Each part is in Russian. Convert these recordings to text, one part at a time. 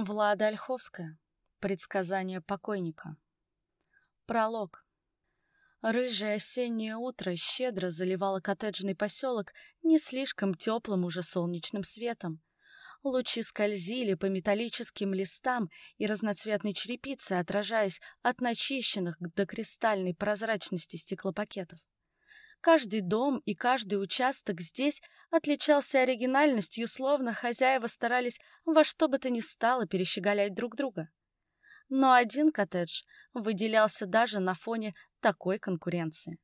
Влада Ольховская. Предсказание покойника. Пролог. Рыжее осеннее утро щедро заливало коттеджный поселок не слишком теплым уже солнечным светом. Лучи скользили по металлическим листам и разноцветной черепице, отражаясь от начищенных до кристальной прозрачности стеклопакетов. Каждый дом и каждый участок здесь отличался оригинальностью, словно хозяева старались во что бы то ни стало перещеголять друг друга. Но один коттедж выделялся даже на фоне такой конкуренции.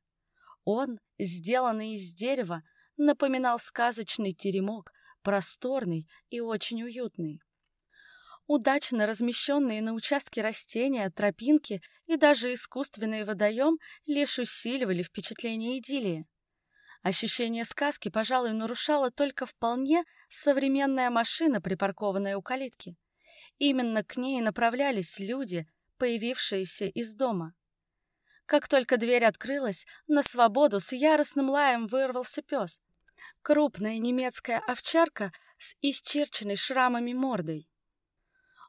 Он, сделанный из дерева, напоминал сказочный теремок, просторный и очень уютный. Удачно размещенные на участке растения, тропинки и даже искусственный водоем лишь усиливали впечатление идиллии. Ощущение сказки, пожалуй, нарушала только вполне современная машина, припаркованная у калитки. Именно к ней направлялись люди, появившиеся из дома. Как только дверь открылась, на свободу с яростным лаем вырвался пес. Крупная немецкая овчарка с исчерченной шрамами мордой.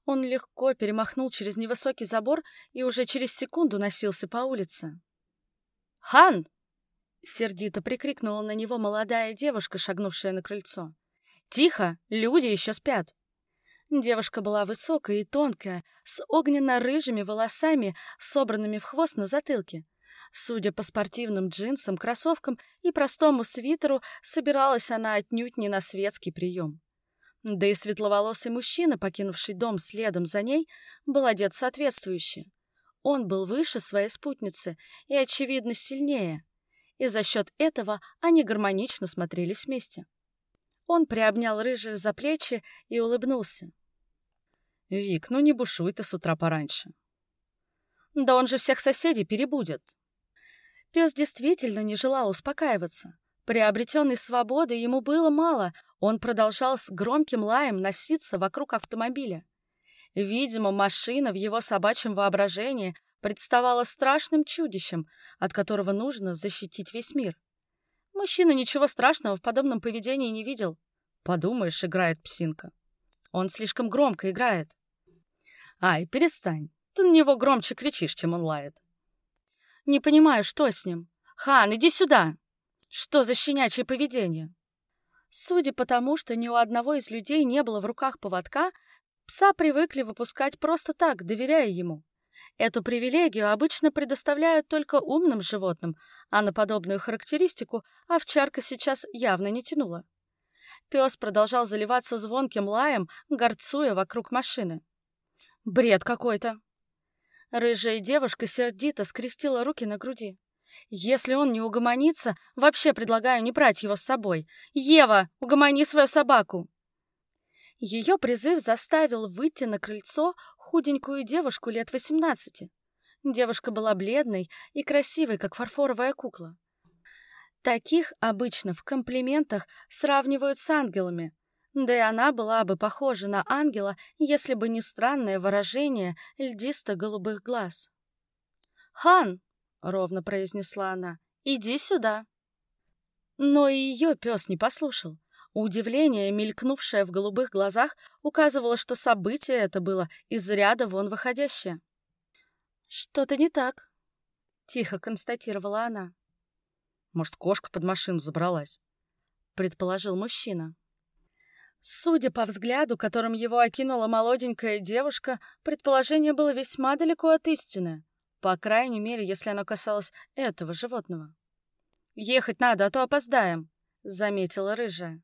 Он легко перемахнул через невысокий забор и уже через секунду носился по улице. «Хан!» — сердито прикрикнула на него молодая девушка, шагнувшая на крыльцо. «Тихо! Люди еще спят!» Девушка была высокая и тонкая, с огненно-рыжими волосами, собранными в хвост на затылке. Судя по спортивным джинсам, кроссовкам и простому свитеру, собиралась она отнюдь не на светский прием. Да и светловолосый мужчина, покинувший дом следом за ней, был одет соответствующе. Он был выше своей спутницы и, очевидно, сильнее, и за счет этого они гармонично смотрелись вместе. Он приобнял рыжую за плечи и улыбнулся. «Вик, ну не бушуй ты с утра пораньше». «Да он же всех соседей перебудет». Пес действительно не желал успокаиваться. Приобретенной свободы ему было мало, он продолжал с громким лаем носиться вокруг автомобиля. Видимо, машина в его собачьем воображении представала страшным чудищем, от которого нужно защитить весь мир. Мужчина ничего страшного в подобном поведении не видел. Подумаешь, играет псинка. Он слишком громко играет. Ай, перестань. Ты на него громче кричишь, чем он лает. Не понимаю, что с ним. Хан, иди сюда. Что за щенячье поведение? Судя по тому, что ни у одного из людей не было в руках поводка, пса привыкли выпускать просто так, доверяя ему. Эту привилегию обычно предоставляют только умным животным, а на подобную характеристику овчарка сейчас явно не тянула. Пес продолжал заливаться звонким лаем, горцуя вокруг машины. Бред какой-то. Рыжая девушка сердито скрестила руки на груди. Если он не угомонится, вообще предлагаю не брать его с собой. Ева, угомони свою собаку!» Ее призыв заставил выйти на крыльцо худенькую девушку лет восемнадцати. Девушка была бледной и красивой, как фарфоровая кукла. Таких обычно в комплиментах сравнивают с ангелами, да и она была бы похожа на ангела, если бы не странное выражение льдисто-голубых глаз. «Хан!» — ровно произнесла она. «Иди сюда». Но и ее пес не послушал. Удивление, мелькнувшее в голубых глазах, указывало, что событие это было из ряда вон выходящее. «Что-то не так», — тихо констатировала она. «Может, кошка под машину забралась?» — предположил мужчина. Судя по взгляду, которым его окинула молоденькая девушка, предположение было весьма далеко от истины. По крайней мере, если оно касалось этого животного. «Ехать надо, а то опоздаем», — заметила рыжая.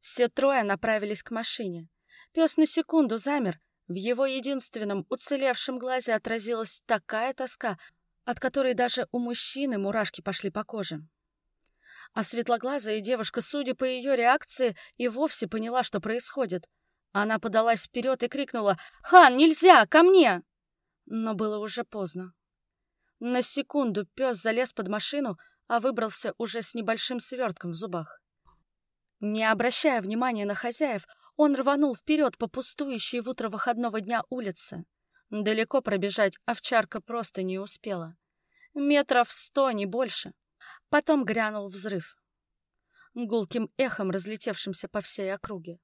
Все трое направились к машине. Пес на секунду замер. В его единственном уцелевшем глазе отразилась такая тоска, от которой даже у мужчины мурашки пошли по коже. А светлоглазая девушка, судя по ее реакции, и вовсе поняла, что происходит. Она подалась вперед и крикнула «Хан, нельзя! Ко мне!» Но было уже поздно. На секунду пес залез под машину, а выбрался уже с небольшим свертком в зубах. Не обращая внимания на хозяев, он рванул вперед по пустующей в утро выходного дня улице. Далеко пробежать овчарка просто не успела. Метров сто, не больше. Потом грянул взрыв. Гулким эхом, разлетевшимся по всей округе.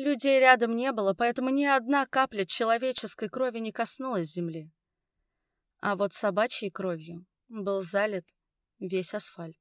Людей рядом не было, поэтому ни одна капля человеческой крови не коснулась земли. А вот собачьей кровью был залит весь асфальт.